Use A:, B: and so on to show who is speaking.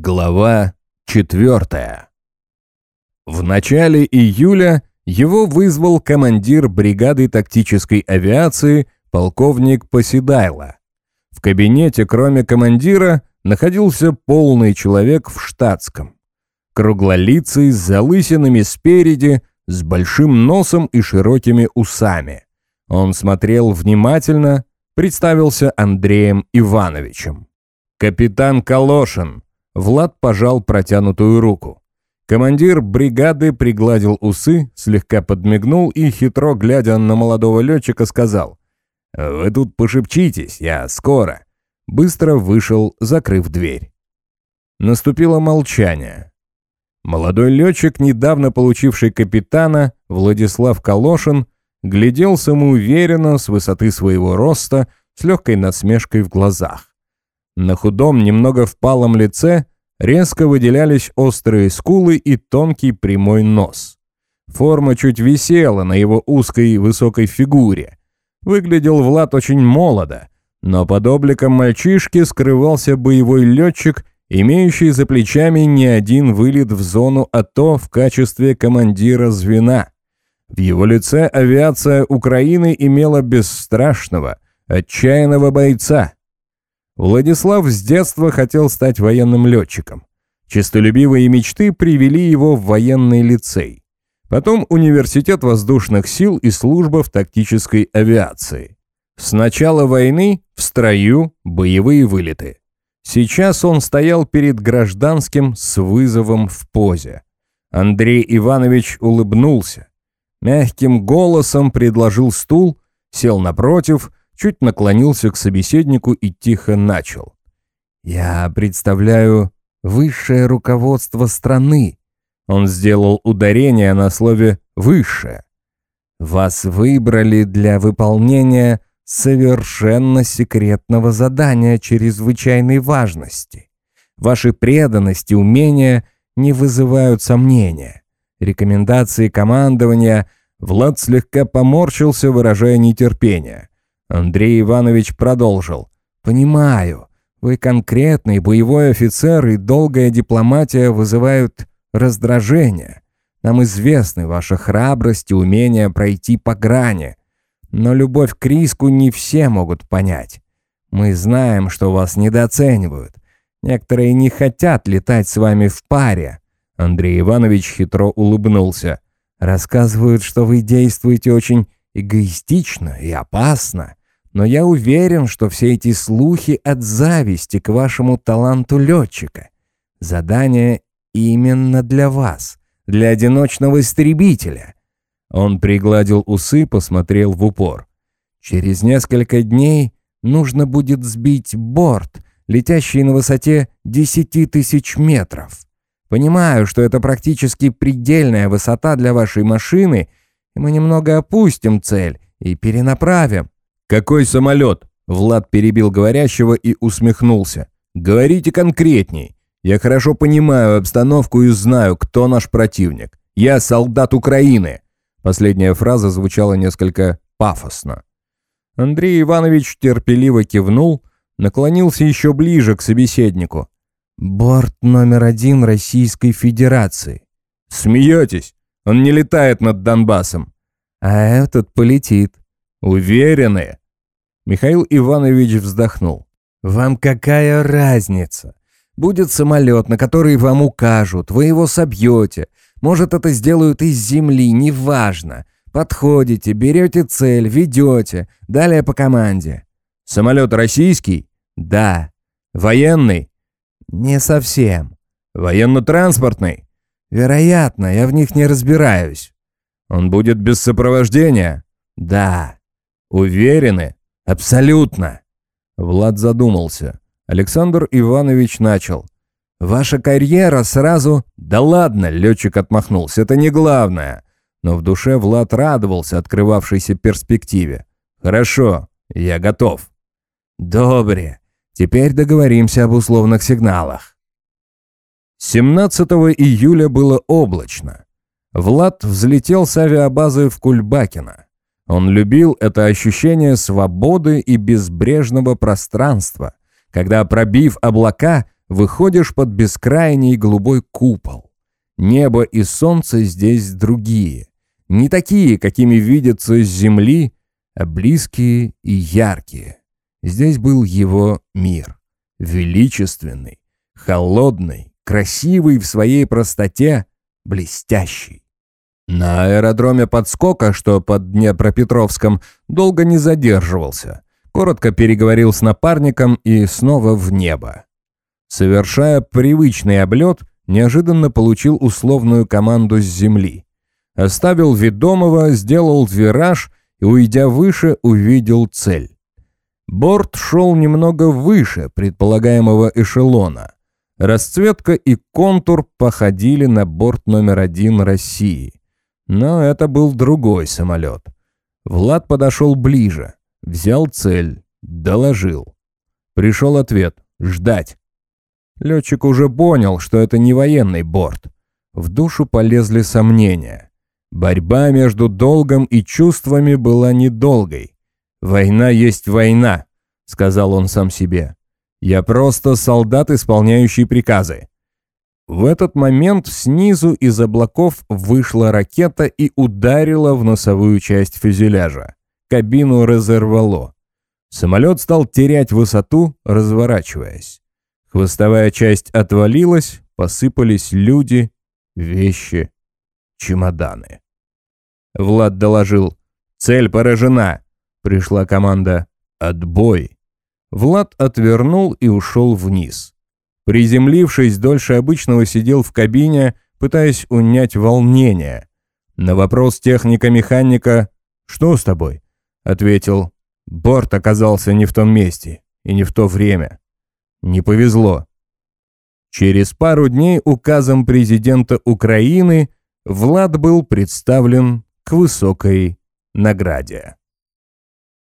A: Глава 4. В начале июля его вызвал командир бригады тактической авиации полковник Поседайло. В кабинете, кроме командира, находился полный человек в штатском. Круглолицый, с залысинами спереди, с большим носом и широкими усами. Он смотрел внимательно, представился Андреем Ивановичем. «Капитан Калошин», Влад пожал протянутую руку. Командир бригады пригладил усы, слегка подмигнул и, хитро глядя на молодого летчика, сказал «Вы тут пошепчитесь, я скоро». Быстро вышел, закрыв дверь. Наступило молчание. Молодой летчик, недавно получивший капитана, Владислав Калошин, глядел самоуверенно с высоты своего роста с легкой насмешкой в глазах. На худом, немного впалом лице резко выделялись острые скулы и тонкий прямой нос. Форма чуть висела на его узкой и высокой фигуре. Выглядел Влад очень молодо, но под обликом мальчишки скрывался боевой летчик, имеющий за плечами не один вылет в зону АТО в качестве командира звена. В его лице авиация Украины имела бесстрашного, отчаянного бойца – Владислав с детства хотел стать военным летчиком. Чистолюбивые мечты привели его в военный лицей. Потом университет воздушных сил и служба в тактической авиации. С начала войны в строю боевые вылеты. Сейчас он стоял перед гражданским с вызовом в позе. Андрей Иванович улыбнулся. Мягким голосом предложил стул, сел напротив чуть наклонился к собеседнику и тихо начал. «Я представляю высшее руководство страны». Он сделал ударение на слове «высшее». «Вас выбрали для выполнения совершенно секретного задания чрезвычайной важности. Ваши преданность и умения не вызывают сомнения. Рекомендации командования Влад слегка поморщился, выражая нетерпение. Андрей Иванович продолжил. «Понимаю, вы конкретный боевой офицер, и долгая дипломатия вызывают раздражение. Нам известны ваша храбрость и умение пройти по грани. Но любовь к риску не все могут понять. Мы знаем, что вас недооценивают. Некоторые не хотят летать с вами в паре». Андрей Иванович хитро улыбнулся. «Рассказывают, что вы действуете очень эгоистично и опасно. Но я уверен, что все эти слухи от зависти к вашему таланту летчика. Задание именно для вас, для одиночного истребителя. Он пригладил усы, посмотрел в упор. Через несколько дней нужно будет сбить борт, летящий на высоте 10 тысяч метров. Понимаю, что это практически предельная высота для вашей машины, и мы немного опустим цель и перенаправим.
B: «Какой самолет?» Влад перебил говорящего и усмехнулся. «Говорите конкретней. Я хорошо понимаю обстановку и знаю, кто наш противник. Я солдат Украины». Последняя фраза звучала несколько пафосно.
A: Андрей Иванович терпеливо кивнул, наклонился еще ближе к собеседнику. «Борт номер один Российской Федерации».
B: «Смеетесь? Он не летает над Донбассом».
A: «А этот полетит».
B: «Уверены?»
A: Михаил Иванович вздохнул. «Вам какая разница? Будет самолет, на который вам укажут, вы его собьете. Может, это сделают из земли, неважно. Подходите, берете цель, ведете. Далее по команде».
B: «Самолет российский?»
A: «Да».
B: «Военный?»
A: «Не совсем».
B: «Военно-транспортный?»
A: «Вероятно, я в них не разбираюсь».
B: «Он будет без сопровождения?»
A: «Да».
B: «Уверены?»
A: «Абсолютно!»
B: Влад задумался. Александр Иванович начал.
A: «Ваша карьера сразу...»
B: «Да ладно!» — летчик отмахнулся. «Это не главное!» Но в душе Влад радовался открывавшейся перспективе. «Хорошо, я готов».
A: «Добре. Теперь договоримся об условных сигналах». 17 июля было облачно. Влад взлетел с авиабазы в Кульбакино. Он любил это ощущение свободы и безбрежного пространства, когда, пробив облака, выходишь под бескрайний голубой купол. Небо и солнце здесь другие. Не такие, какими видятся с земли, а близкие и яркие. Здесь был его мир. Величественный, холодный, красивый в своей простоте, блестящий. На аэродроме подскока, что под Днепропетровском, долго не задерживался. Коротко переговорил с напарником и снова в небо. Совершая привычный облет, неожиданно получил условную команду с земли. Оставил ведомого, сделал вираж и, уйдя выше, увидел цель. Борт шел немного выше предполагаемого эшелона. Расцветка и контур походили на борт номер один России. Но это был другой самолет. Влад подошел ближе, взял цель, доложил. Пришел ответ «Ждать». Летчик уже понял, что это не военный борт. В душу полезли сомнения. Борьба между долгом и чувствами была недолгой. «Война есть война», — сказал он сам себе. «Я просто солдат, исполняющий приказы. В этот момент снизу из облаков вышла ракета и ударила в носовую часть фюзеляжа. Кабину разорвало. Самолет стал терять высоту, разворачиваясь. Хвостовая часть отвалилась, посыпались люди, вещи, чемоданы. Влад доложил «Цель поражена!» Пришла команда «Отбой!» Влад отвернул и ушел вниз. Приземлившись, дольше обычного сидел в кабине, пытаясь унять волнение. На вопрос техника-механика «Что с тобой?» ответил «Борт оказался не в том месте и не в то время. Не повезло». Через пару дней указом президента Украины Влад был представлен к высокой награде.